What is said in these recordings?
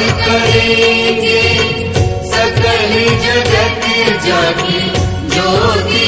करेंगे सकल जगत जागी ज्योति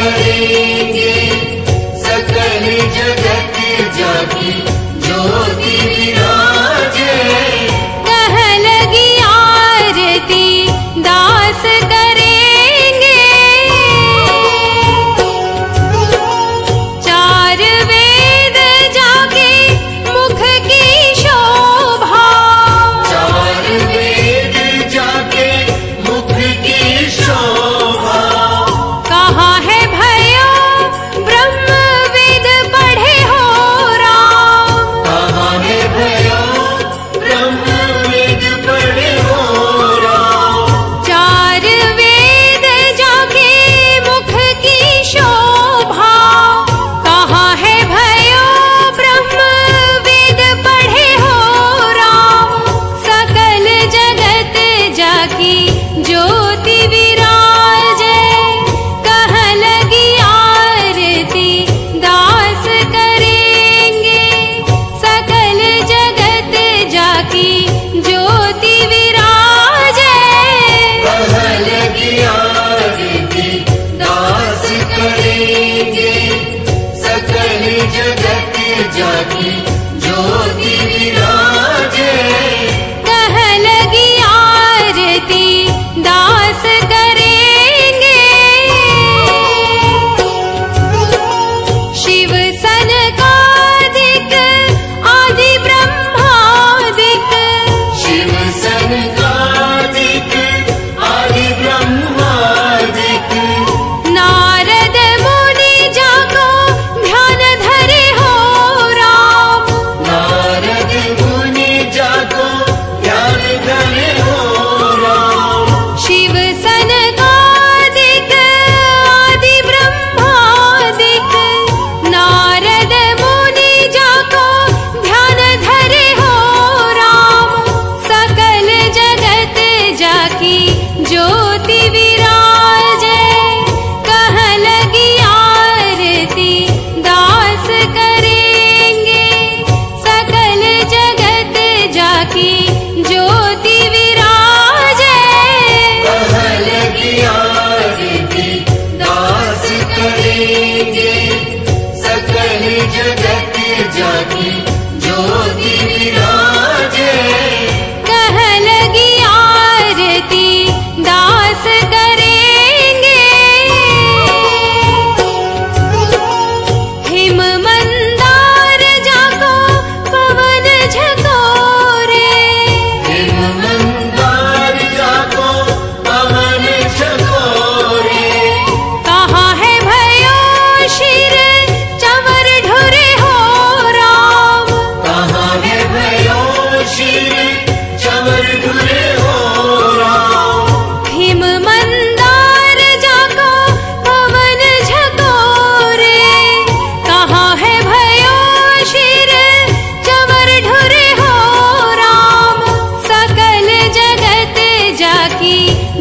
Catarina.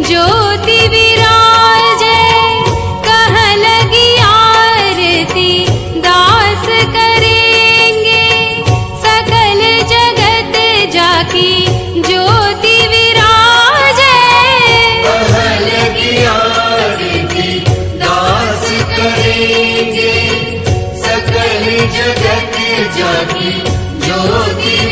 ज्योति विराज कह लगी आरती दास करेंगे। सकल जगत जाकी ज्योति विराज जाकी ज्योति